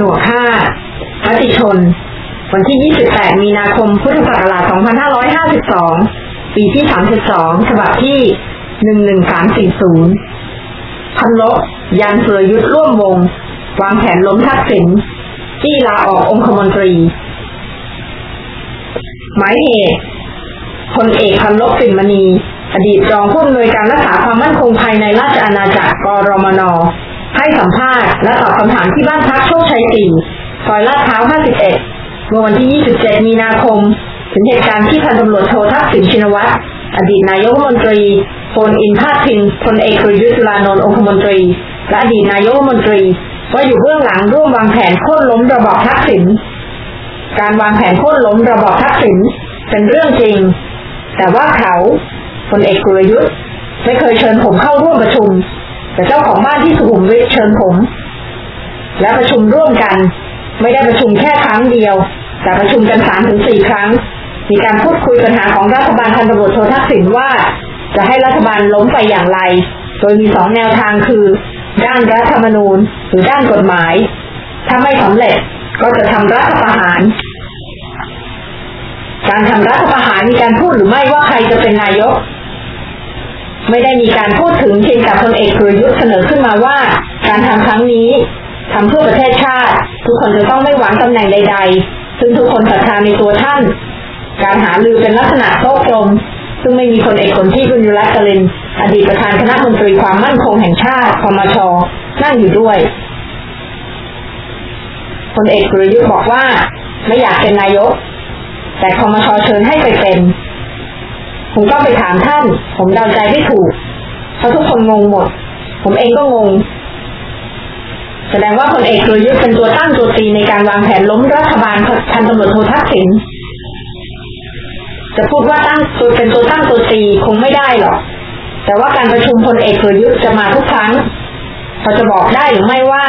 นวก5มติชน วันที่ 28 มีนาคม พุทธศักราช 2552 ปีที่ 32 ฉบับที่ 11340 พันลบยันเสือยุทธร่วมวง วางแผนล้มทักษิณที่ลาออกองคมนตรี หมายเหตุพลเอกพันลบปิ่นมณี อดีตรองผู้อำนวยการรักษาความมั่นคงภายในราชอาณาจักรกรมน ให้สัมภาษณ์และตอบคำถามที่บ้านพักโชคชัยสี่ซอยลาดพร้าว 51 เมื่อวันที่ 27 มีนาคม ถึงเหตุการณ์ที่พันตำรวจโททักษิณชินวัตร อดีตนายกรัฐมนตรีโฟนอินพาดพิงพลเอกสุรยุทธ์จุลานนท์องคมนตรี และอดีตนายกรัฐมนตรีว่าอยู่เบื้องหลังร่วมวางแผนโค่นล้มระบอบทักษิณ การวางแผนโค่นล้มระบอบทักษิณเป็นเรื่องจริง แต่ว่าเขาพลเอกประยุทธ์ไม่เคยเชิญผมเข้าร่วมประชุม แต่เจ้าของบ้านที่สุขุมวิทเชิญผม และประชุมร่วมกัน ไม่ได้ประชุมแค่ครั้งเดียว แต่ประชุมกันสามถึงสี่ครั้ง มีการพูดคุยปัญหาของรัฐบาลพันตำรวจโททักษิณว่า จะให้รัฐบาลล้มไปอย่างไร โดยมีสองแนวทางคือ ด้านรัฐธรรมนูญ หรือด้านกฎหมาย ถ้าไม่สำเร็จก็จะทำรัฐประหาร การทำรัฐประหารมีการพูดหรือไม่ว่าใครจะเป็นนายก ไม่ได้มีการพูดถึงเพียงแต่พลเอกประยุทธ์เสนอขึ้นมาว่า การทำครั้งนี้ทำเพื่อประเทศชาติ ทุกคนจะต้องไม่หวังตำแหน่งใด ๆ ซึ่งทุกคนศรัทธาในตัวท่าน การหาลือเป็นลักษณะโต๊ะกลม ซึ่งไม่มีพลเอกคนที่บุญยุรัตน์กลิน อดีตประธานคณะมนตรีความมั่นคงแห่งชาติคมชนั่งอยู่ด้วยพลเอกประยุทธ์บอกว่า ไม่อยากเป็นนายก แต่คมชเชิญให้ไปเป็น ผมต้องไปถามท่าน ผมเดาใจไม่ถูกเพราะทุกคนงงหมด ผมเองก็งง แสดงว่าพลเอกประยุทธ์เป็นตัวตั้งตัวตีในการวางแผนล้มรัฐบาลพันตำรวจโททักษิณจะพูดว่าตั้งตัวเป็นตัวตั้งตัวตีคงไม่ได้หรอกแต่ว่าการประชุมพลเอกประยุทธ์จะมาทุกครั้งเราจะบอกได้หรือไม่ว่า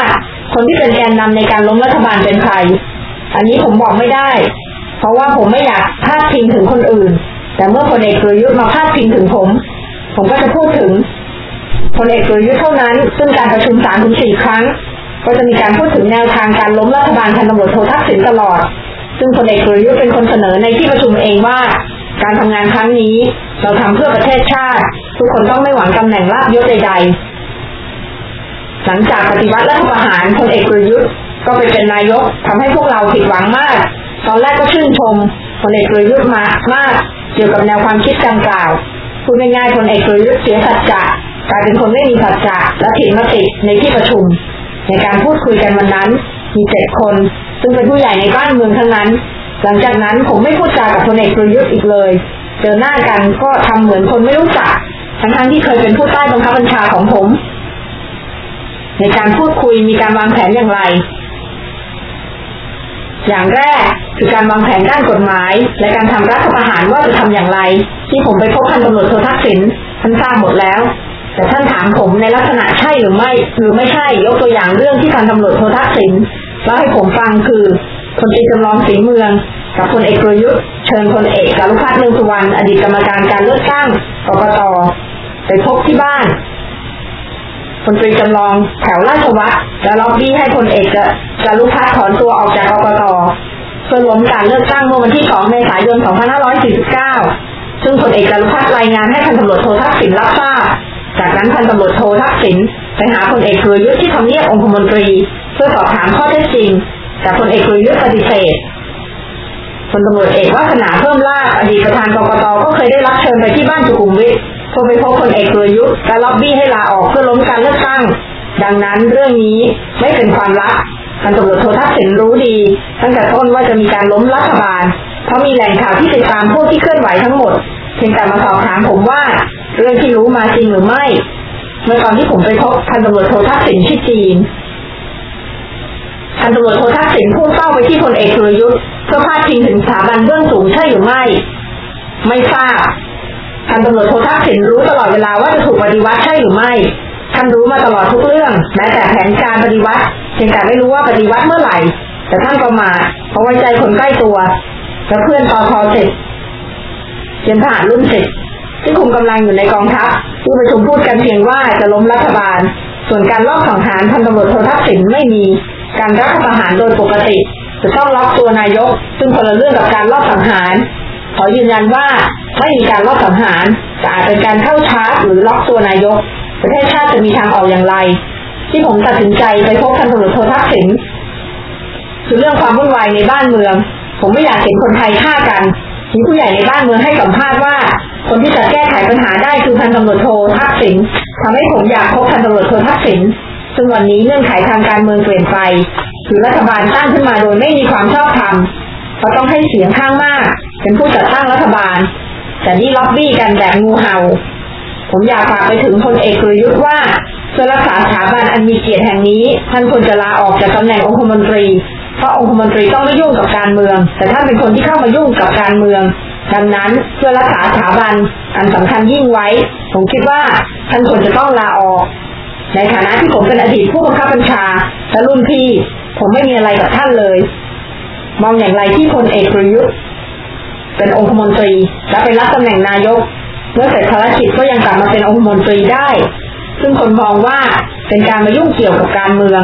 คนที่เป็นแกนนำในการล้มรัฐบาลเป็นใคร อันนี้ผมบอกไม่ได้ เพราะว่าผมไม่อยากพาดพิงถึงคนอื่น แต่เมื่อพลเอกประยุทธ์มาพาดพิงถึงผม ผมก็จะพูดถึงพลเอกประยุทธ์เท่านั้น ซึ่งการประชุมสามถึงสี่ครั้ง ก็จะมีการพูดถึงแนวทางการล้มรัฐบาลพันตำรวจโททักษิณตลอด ซึ่งพลเอกประยุทธ์เป็นคนเสนอในที่ประชุมเองว่า การทำงานครั้งนี้ เราทำเพื่อประเทศชาติ ทุกคนต้องไม่หวังตำแหน่งลาบยศใด ๆ หลังจากปฏิวัติรัฐประหารพลเอกประยุทธ์ก็ไปเป็นนายกทำให้พวกเราผิดหวังมาก ตอนแรกก็ชื่นชมพลเอกประยุทธ์มามาก เกี่ยวกับแนวความคิดดังกล่าวพูดง่ายๆพลเอกประยุทธ์เสียสัจจะกลายเป็นคนไม่มีสัจจะและผิดมติในที่ประชุม ในการพูดคุยกันวันนั้น มีเจ็ดคน ซึ่งเป็นผู้ใหญ่ในบ้านเมืองทั้งนั้น หลังจากนั้นผมไม่พูดจากับพลเอกประยุทธ์อีกเลย เจอหน้ากันก็ทำเหมือนคนไม่รู้จักทั้งๆที่เคยเป็นผู้ใต้บังคับบัญชาของผม ในการพูดคุยมีการวางแผนอย่างไร อย่างแรกคือการวางแผนด้านกฎหมาย และการทำรัฐประหารว่าจะทำอย่างไร ที่ผมไปพบพันตำรวจโททักษิณท่านทราบหมดแล้ว แต่ท่านถามผมในลักษณะใช่หรือไม่หรือไม่ใช่ยกตัวอย่างเรื่องที่พันตำรวจโททักษิณเล่าให้ผมฟังคือพลตรีจำลองศรีเมืองกับพลเอกสุรยุทธ์เชิญพลเอกจารุภัทรเรืองสุวรรณอดีตกรรมการการเลือกตั้งกกตไปพบที่บ้าน พลตรีจำลองแถวราชวัตรและล็อบบี้ให้พลเอกจารุภัทรถอนตัวออกจากกกตเพื่อล้มการเลือกตั้งเมื่อวันที่ 2 เมษายน 2549 ซึ่งพลเอกจารุภัทรรายงานให้พันตำรวจโททักษิณรับทราบ จากนั้นพันตำรวจโททักษิณไปหาพลเอกสุรยุทธ์ที่ทำเนียบองคมนตรี เพื่อสอบถามข้อเท็จจริง แต่พลเอกประยุทธปฏิเสธพลตำรวจเอกวาสนาเพิ่มลาอดีตประธานกรกตก็เคยได้รับเชิญไปที่บ้านสุขุมวิท เพื่อไปพบพลเอกประยุทธ์และล็อบบี้ให้ลาออกเพื่อล้มการเลือกตั้ง ดังนั้นเรื่องนี้ไม่เป็นความลับพันตำรวจโททักษิณรู้ดี ตั้งแต่ต้นว่าจะมีการล้มรัฐบาล เพราะมีแหล่งข่าวที่ติดตามผู้ที่เคลื่อนไหวทั้งหมดเพียงแต่มาสอบถามผมว่า เรื่องที่รู้มาจริงหรือไม่ เมื่อตอนที่ผมไปพบพันตำรวจโททักษิณที่จีนพันตำรวจโททักษิณพุ่งเป้าไปที่พลเอกสุรยุทธ์เพื่อพาดพิงถึงสถาบันเบื้องสูงใช่หรือไม่ ไม่ทราบ พันตำรวจโททักษิณรู้ตลอดเวลาว่าจะถูกปฏิวัติใช่หรือไม่ท่านรู้มาตลอดทุกเรื่อง แม้แต่แผนการปฏิวัติเพียงแต่ไม่รู้ว่าปฏิวัติเมื่อไหร่ แต่ท่านก็มาเพราะไว้ใจคนใกล้ตัวและเพื่อนตอทอเสร็จเป็นทหารรุ่นสิบที่คุมกำลังอยู่ในกองทัพที่ประชุมพูดกันเพียงว่าจะล้มรัฐบาล ส่วนการลอบสังหารพันตำรวจโททักษิณไม่มีการรัฐประหารโดยปกติ จะต้องล็อกตัวนายก ซึ่งคนละเรื่องกับการลอบสังหารขอยืนยันว่า ไม่มีการลอบสังหารแต่อาจเป็นการเข้าชาร์จหรือล็อกตัวนายก ประเทศชาติจะมีทางออกอย่างไร ที่ผมตัดสินใจไปพบพันตำรวจโททักษิณคือเรื่องความวุ่นวายในบ้านเมือง ผมไม่อยากเห็นคนไทยฆ่ากันมีผู้ใหญ่ในบ้านเมืองให้สัมภาษณ์ว่า คนที่จะแก้ไขปัญหาได้คือพันตำรวจโททักษิณทำให้ผมอยากพบพันตำรวจโททักษิณซึ่งวันนี้เงื่อนไขทางการเมืองเปลี่ยนไปคือรัฐบาลตั้งขึ้นมาโดยไม่มีความชอบธรรมเขาต้องให้เสียงข้างมาก เป็นผู้จัดตั้งรัฐบาล แต่นี่ล็อบบี้กันแบบงูเห่า ผมอยากฝากไปถึงพลเอกประยุทธ์ว่าเพื่อรักษาสถาบันอันมีเกียรติแห่งนี้ ท่านควรจะลาออกจากตำแหน่งองคมนตรี เพราะองคมนตรีต้องไม่ยุ่งกับการเมือง แต่ท่านเป็นคนที่เข้ามายุ่งกับการเมืองดังนั้นเพื่อรักษาสถาบันอันสำคัญยิ่งไว้ ผมคิดว่าท่านควรจะต้องลาออก ในฐานะที่ผมเป็นอดีตผู้บังคับบัญชาและรุ่นพี่ ผมไม่มีอะไรกับท่านเลย มองอย่างไรที่พลเอกประยุทธ์ เป็นองคมนตรี และไปรับตำแหน่งนายก เมื่อเสร็จภารกิจก็ยังกลับมาเป็นองคมนตรีได้ ซึ่งคนมองว่าเป็นการมายุ่งเกี่ยวกับการเมือง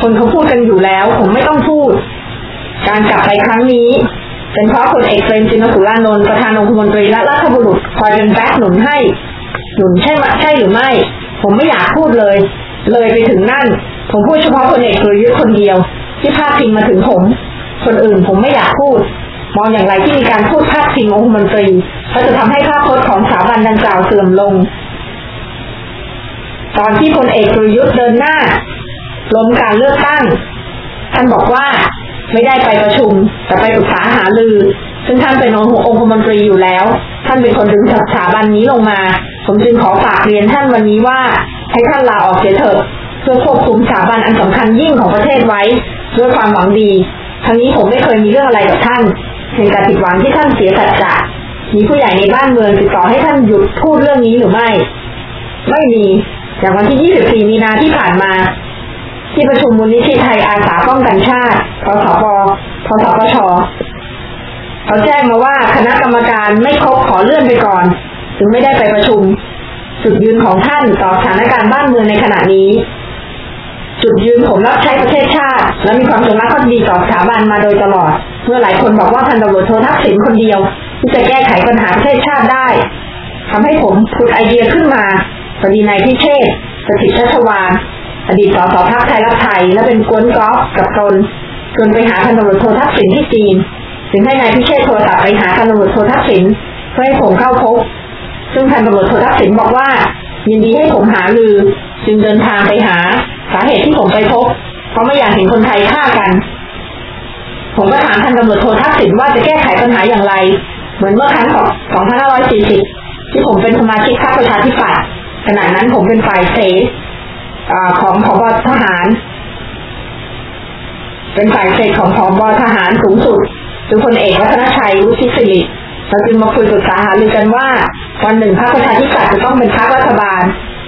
คนเขาพูดกันอยู่แล้ว ผมไม่ต้องพูด การกลับไปครั้งนี้ เป็นเพราะพลเอกเปรมจินสุรานนท์ประธานองคมนตรีและรัฐบุรุษคอยเป็นแบ็คหนุนให้หนุนใช่ไหมใช่หรือไม่ ผมไม่อยากพูดเลย เลยไปถึงนั่น ผมพูดเฉพาะพลเอกประยุทธ์คนเดียว ที่พาดพิงมาถึงผม คนอื่นผมไม่อยากพูด มองอย่างไรที่มีการพูดพาดพิงองคมนตรีก็จะทำให้ภาพพจน์ของสถาบันดังกล่าวเสื่อมลง ตอนที่พลเอกประยุทธ์เดินหน้าล้มการเลือกตั้ง ท่านบอกว่าไม่ได้ไปประชุม แต่ไปปรึกษาหารือ ซึ่งท่านเป็นองค์องคมนตรีอยู่แล้ว ท่านเป็นคนดึงสถาบันนี้ลงมา ผมจึงขอฝากเรียนท่านวันนี้ว่า ให้ท่านลาออกเสียเถิดเพื่อควบคุมสถาบันอันสำคัญยิ่งของประเทศไว้ ด้วยความหวังดี ทั้งนี้ผมไม่เคยมีเรื่องอะไรกับท่าน เพียงแต่ผิดหวังที่ท่านเสียสัจจะมีผู้ใหญ่ในบ้านเมืองติดต่อให้ท่านหยุดพูดเรื่องนี้หรือไม่ ไม่มีจากวันที่ 24 มีนาที่ผ่านมา ที่ประชุมมูลนิธิไทยอาสาป้องกันชาติพสปพสปชเขาแจ้งมาว่าคณะกรรมการไม่ครบขอเลื่อนไปก่อน จึงไม่ได้ไปประชุม จุดยืนของท่านต่อสถานการณ์บ้านเมืองในขณะนี้ จุดยืนผมรับใช้ประเทศชาติ และมีความจงรักภักดีต่อสถาบันมาโดยตลอด เมื่อหลายคนบอกว่าพันตำรวจโททักษิณคนเดียว ที่จะแก้ไขปัญหาประเทศชาติได้ทำให้ผมผุดไอเดียขึ้นมาพอดีนายพิเชษสถิตชัชวานอดีตสสพักไทยรักไทย และเป็นกวนกอล์ฟกับตนจนไปหาพันตำรวจโททักษิณที่จีน ถึงให้นายพิเชษโทรศัพท์ไปหาพันตำรวจโททักษิณเพื่อให้ผมเข้าพบ ซึ่งพันตำรวจโททักษิณบอกว่า ยินดีให้ผมหาลือ จึงเดินทางไปหา สาเหตุที่ผมไปพบ เพราะไม่อยากเห็นคนไทยฆ่ากัน ผมก็ถามพันตำรวจโททักษิณว่าจะแก้ไขปัญหาอย่างไร เหมือนเมื่อครั้งของ2540 ที่ผมเป็นสมาชิกพรรคประชาธิปัตย์ขณะนั้นผมเป็นฝ่ายเสของผบทหาร เป็นฝ่ายเสของผบทหารสูงสุดคือพลเอกวัฒนชัยวุฒิศิริเราจึงมาคุยปรึกษาหารือกันว่าวันหนึ่งพรรคประชาธิปัตย์จะต้องเป็นพรรครัฐบาล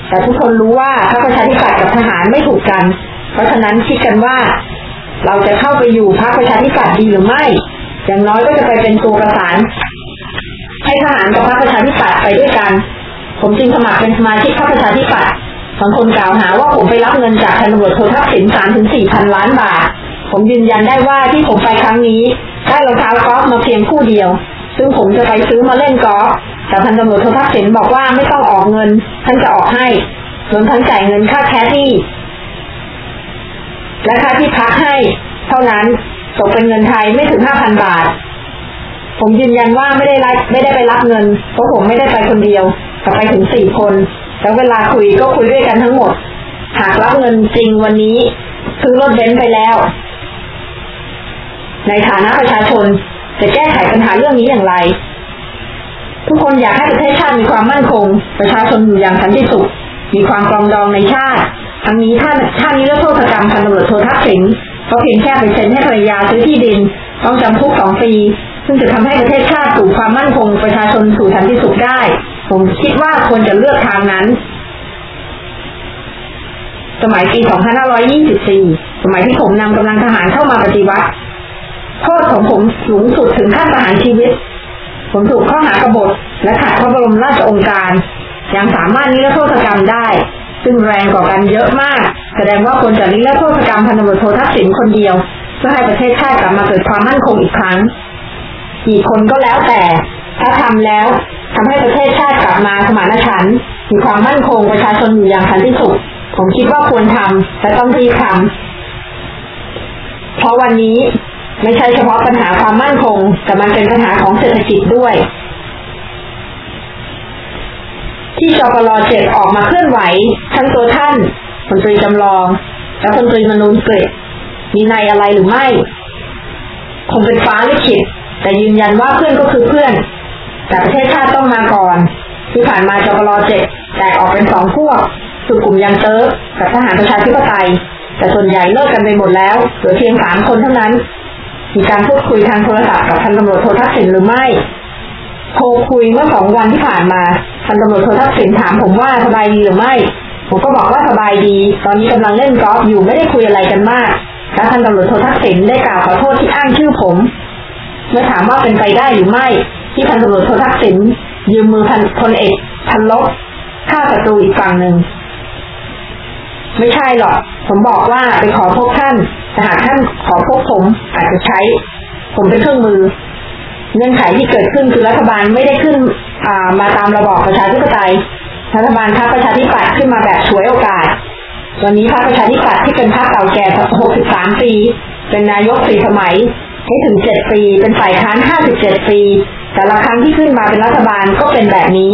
แต่ทุกคนรู้ว่าพรรคประชาธิปัตย์กับทหารไม่ถูกกัน เพราะฉะนั้นคิดกันว่า เราจะเข้าไปอยู่พรรคประชาธิปัตย์ดีหรือไม่ อย่างน้อยก็จะไปเป็นตัวประสาน ให้ทหารกับพรรคประชาธิปัตย์ไปด้วยกัน ผมจึงสมัครเป็นสมาชิกพรรคประชาธิปัตย์บางคนกล่าวหาว่าผมไปรับเงินจากพันตำรวจโททักษิณสามถึงสี่พันล้านบาท ผมยืนยันได้ว่าที่ผมไปครั้งนี้ได้รองเท้ากอล์ฟมาเพียงคู่เดียว ซึ่งผมจะไปซื้อมาเล่นกอล์ฟแต่พันตำรวจโททักษิณบอกว่าไม่ต้องออกเงินท่านจะออกให้รวมทั้งจ่ายเงินค่าแคสที่ และค่าที่พักให้เท่านั้นตกเป็นเงินไทยไม่ถึงห้าพันบาท ผมยืนยันว่าไม่ได้รับไม่ได้ไปรับเงินเพราะผมไม่ได้ไปคนเดียวแต่ไปถึงสี่คน แล้วเวลาคุยก็คุยด้วยกันทั้งหมด หากรับเงินจริงวันนี้ซื้อรถเบนซ์ไปแล้ว ในฐานะประชาชนจะแก้ไขปัญหาเรื่องนี้อย่างไร ทุกคนอยากให้ประเทศชาติมีความมั่นคง ประชาชนอยู่อย่างสันติสุข มีความปรองดองในชาติ ทั้งนี้ท่านท่านนิรโทษกรรมพันตำรวจโททักษิณเพราะเพียงแค่ไปเซ็นให้ภรรยาซื้อที่ดิน ต้องจำคุกสองปี ซึ่งจะทำให้ประเทศชาติสู่ความมั่นคงประชาชนสู่สันติสุขได้ ผมคิดว่าควรจะเลือกทางนั้น สมัยปี 2524 สมัยที่ผมนำกำลังทหารเข้ามาปฏิวัติโทษของผมสูงสุดถึงขั้นประหารชีวิต ผมถูกข้อหากบฏและขัดพระบรมราชองการยังสามารถนิรโทษกรรมได้ ซึ่งแรงกว่ากันเยอะมาก แสดงว่าควรจะนิรโทษกรรมพันตำรวจโททักษิณคนเดียวเพื่อให้ประเทศชาติกลับมาเกิดความมั่นคงอีกครั้งกี่คนก็แล้วแต่ ถ้าทำแล้วทำให้ประเทศชาติกลับมาสมานฉันท์มีความมั่นคงประชาชนอยู่อย่างสันติสุขผมคิดว่าควรทำและต้องรีบทำเพราะวันนี้ไม่ใช่เฉพาะปัญหาความมั่นคง แต่มันเป็นปัญหาของเศรษฐกิจด้วย ที่จปรเจ็ดออกมาเคลื่อนไหว ทั้งตัวท่านพลตรีจำลอง และพลตรีมนูญกฤตมีในอะไรหรือไม่ คงเป็นฟ้าลิขิตแต่ยืนยันว่าเพื่อนก็คือเพื่อน แต่ประเทศชาติต้องมาก่อน ที่ผ่านมาจปรเจ็ดแตกออกเป็นสองพวกคือกลุ่มยังเติร์กับทหารประชาธิปไตย แต่ส่วนใหญ่เลิกกันไปหมดแล้วเหลือเพียงสามคนเท่านั้น มีการพูดคุยทางโทรศัพท์กับพันตำรวจโททักษิณหรือไม่โทรคุยเมื่อสองวันที่ผ่านมา พันตำรวจโททักษิณถามผมว่าสบายดีหรือไม่ ผมก็บอกว่าสบายดี ตอนนี้กำลังเล่นกอล์ฟอยู่ไม่ได้คุยอะไรกันมากและพันตำรวจโททักษิณได้กล่าวขอโทษที่อ้างชื่อผม เมื่อถามว่าเป็นไปได้หรือไม่ ที่พันตำรวจโททักษิณยืมมือพันพลเอกพันลบฆ่าศัตรูอีกฝั่งหนึ่งไม่ใช่หรอก ผมบอกว่าไปขอพบท่านแต่หากท่านขอพบผมอาจจะใช้ ผมเป็นเครื่องมือ เงื่อนไขที่เกิดขึ้นคือรัฐบาลไม่ได้ขึ้น มาตามระบอบประชาธิปไตยรัฐบาลพรรคประชาธิปัตย์ขึ้นมาแบบฉวยโอกาส วันนี้พรรคประชาธิปัตย์ที่เป็นพรรคเก่าแก่ 63 ปี เป็นนายกสี่สมัยให้ถึง 7 ปี เป็นฝ่ายค้าน 57 ปี แต่ละครั้งที่ขึ้นมาเป็นรัฐบาลก็เป็นแบบนี้